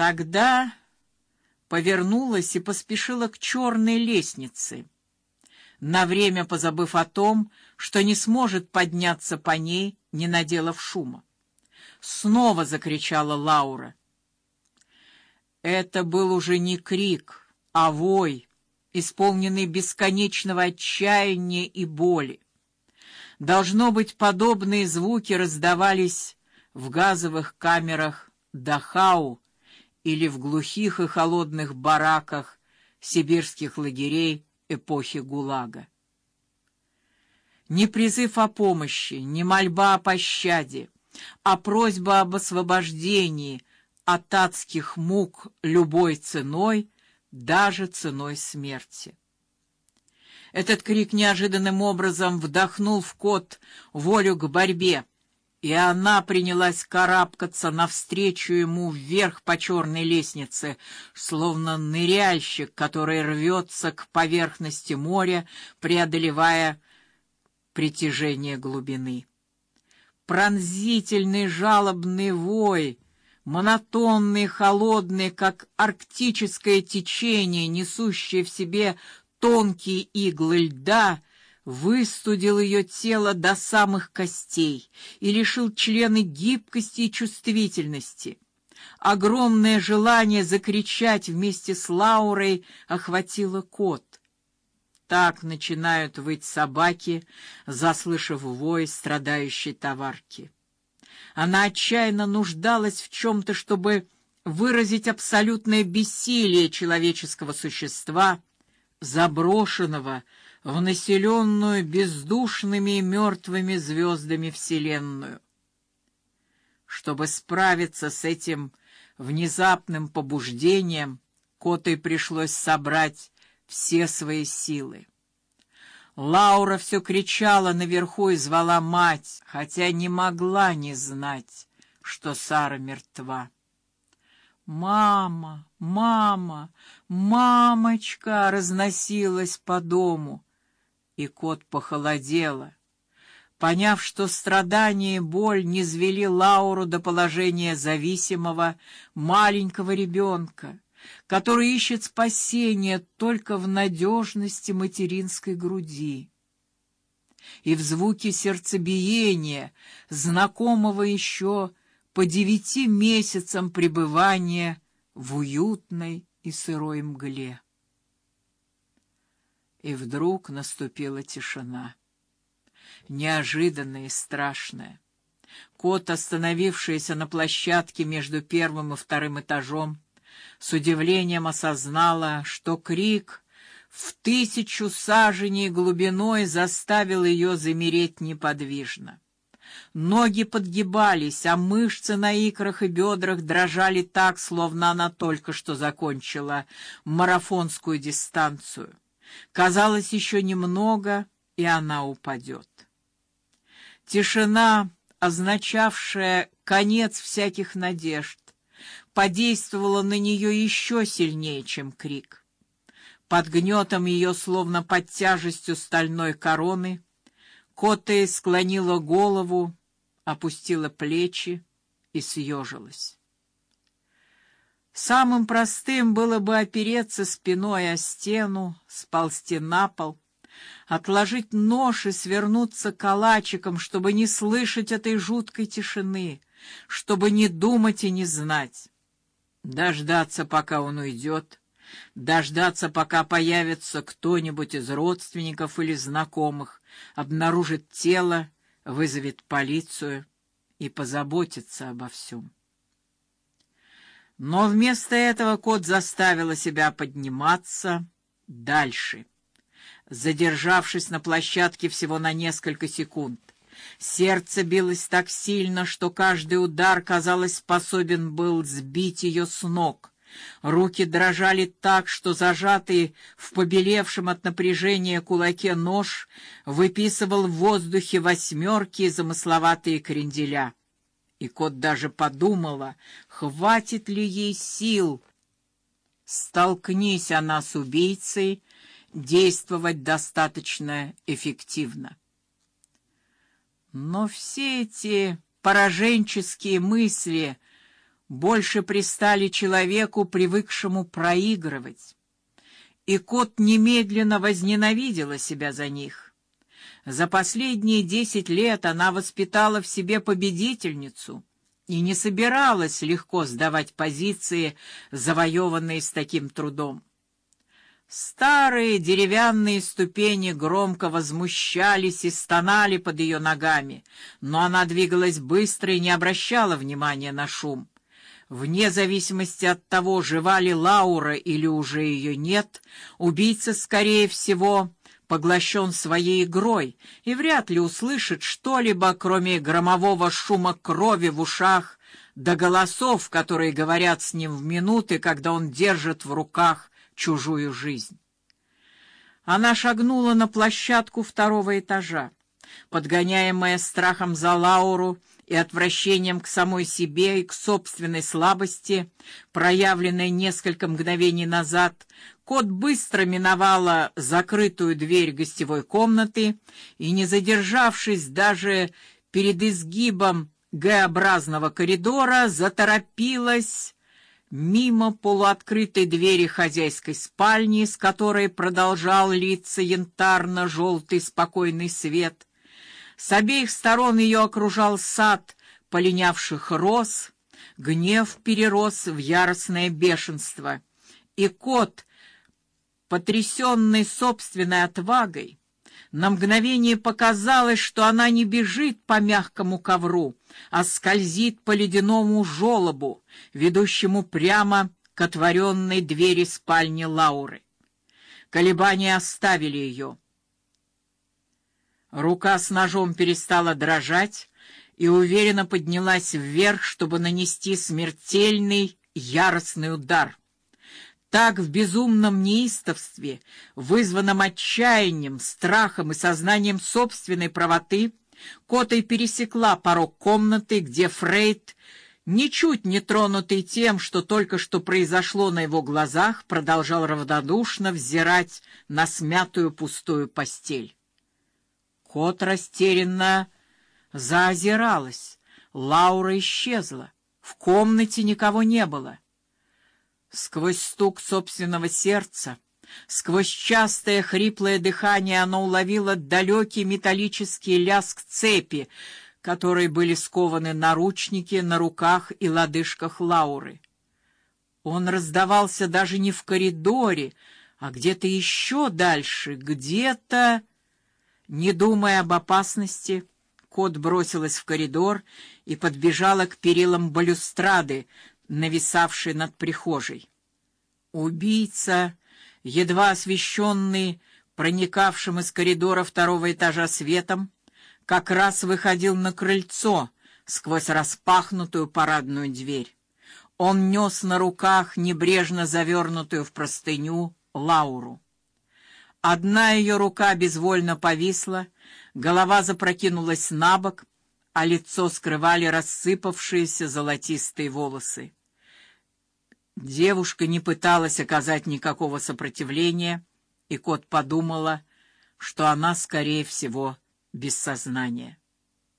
Тогда повернулась и поспешила к черной лестнице, на время позабыв о том, что не сможет подняться по ней, не наделав шума. Снова закричала Лаура. Это был уже не крик, а вой, исполненный бесконечного отчаяния и боли. Должно быть, подобные звуки раздавались в газовых камерах Дахау или в глухих и холодных бараках сибирских лагерей эпохи ГУЛАГа. Ни призыв о помощи, ни мольба о пощаде, а просьба об освобождении от адских мук любой ценой, даже ценой смерти. Этот крик неожиданным образом вдохнул в кот волю к борьбе, и она принялась карабкаться навстречу ему вверх по черной лестнице, словно ныряльщик, который рвется к поверхности моря, преодолевая притяжение глубины. Пронзительный жалобный вой, монотонный, холодный, как арктическое течение, несущее в себе тонкие иглы льда, выстудил ее тело до самых костей и лишил члены гибкости и чувствительности. Огромное желание закричать вместе с Лаурой охватило кот. Так начинают выть собаки, заслышав вой страдающей товарки. Она отчаянно нуждалась в чем-то, чтобы выразить абсолютное бессилие человеческого существа, заброшенного в населенную бездушными и мертвыми звездами вселенную. Чтобы справиться с этим внезапным побуждением, Котой пришлось собрать все свои силы. Лаура все кричала наверху и звала мать, хотя не могла не знать, что Сара мертва. Мама, мама, мамочка разносилась по дому, и кот похолодела, поняв, что страдания и боль не звели Лауру до положения зависимого маленького ребенка, который ищет спасения только в надежности материнской груди. И в звуке сердцебиения, знакомого еще по девяти месяцам пребывания в уютной и сырой мгле. И вдруг наступила тишина, неожиданная и страшная. Кот, остановившийся на площадке между первым и вторым этажом, с удивлением осознала, что крик в тысячу саженей глубиной заставил ее замереть неподвижно. Ноги подгибались, а мышцы на икрах и бедрах дрожали так, словно она только что закончила марафонскую дистанцию. Казалось, еще немного, и она упадет. Тишина, означавшая конец всяких надежд, подействовала на нее еще сильнее, чем крик. Под гнетом ее, словно под тяжестью стальной короны, Коте склонила голову, опустила плечи и съежилась. Самым простым было бы опереться спиной о стену, сползти на пол, отложить нож и свернуться калачиком, чтобы не слышать этой жуткой тишины, чтобы не думать и не знать. Дождаться, пока он уйдет, дождаться, пока появится кто-нибудь из родственников или знакомых, обнаружит тело, вызовет полицию и позаботится обо всем. Но вместо этого кот заставила себя подниматься дальше, задержавшись на площадке всего на несколько секунд. Сердце билось так сильно, что каждый удар, казалось, способен был сбить ее с ног. Руки дрожали так, что зажатый в побелевшем от напряжения кулаке нож выписывал в воздухе восьмерки и замысловатые кренделя. И кот даже подумала, хватит ли ей сил. Столкнись она с убийцей, действовать достаточно эффективно. Но все эти пораженческие мысли больше пристали человеку, привыкшему проигрывать. И кот немедленно возненавидела себя за них. За последние десять лет она воспитала в себе победительницу и не собиралась легко сдавать позиции, завоеванные с таким трудом. Старые деревянные ступени громко возмущались и стонали под ее ногами, но она двигалась быстро и не обращала внимания на шум. Вне зависимости от того, жива ли Лаура или уже ее нет, убийца, скорее всего, поглощен своей игрой и вряд ли услышит что-либо, кроме громового шума крови в ушах до голосов, которые говорят с ним в минуты, когда он держит в руках чужую жизнь. Она шагнула на площадку второго этажа, подгоняемая страхом за Лауру и отвращением к самой себе и к собственной слабости, проявленной несколько мгновений назад, кот быстро миновала закрытую дверь гостевой комнаты и, не задержавшись даже перед изгибом Г-образного коридора, заторопилась мимо полуоткрытой двери хозяйской спальни, с которой продолжал литься янтарно-желтый спокойный свет, с обеих сторон ее окружал сад полинявших роз, гнев перерос в яростное бешенство, и кот, потрясенный собственной отвагой, на мгновение показалось, что она не бежит по мягкому ковру, а скользит по ледяному желобу, ведущему прямо к отворенной двери спальни Лауры. Колебания оставили ее. Рука с ножом перестала дрожать и уверенно поднялась вверх, чтобы нанести смертельный, яростный удар. Так в безумном неистовстве, вызванном отчаянием, страхом и сознанием собственной правоты, Кота пересекла порог комнаты, где Фрейд, ничуть не тронутый тем, что только что произошло на его глазах, продолжал равнодушно взирать на смятую пустую постель. Кот растерянно заозиралась. Лаура исчезла. В комнате никого не было. Сквозь стук собственного сердца, сквозь частое хриплое дыхание оно уловило далекий металлический лязг цепи, которой были скованы наручники на руках и лодыжках Лауры. Он раздавался даже не в коридоре, а где-то еще дальше, где-то не думая об опасности, кот бросилась в коридор и подбежала к перилам балюстрады, нависавшей над прихожей. Убийца, едва освещенный проникавшим из коридора второго этажа светом, как раз выходил на крыльцо сквозь распахнутую парадную дверь. Он нес на руках небрежно завернутую в простыню Лауру. Одна ее рука безвольно повисла, голова запрокинулась на бок, а лицо скрывали рассыпавшиеся золотистые волосы. Девушка не пыталась оказать никакого сопротивления, и кот подумала, что она скорее всего без сознания.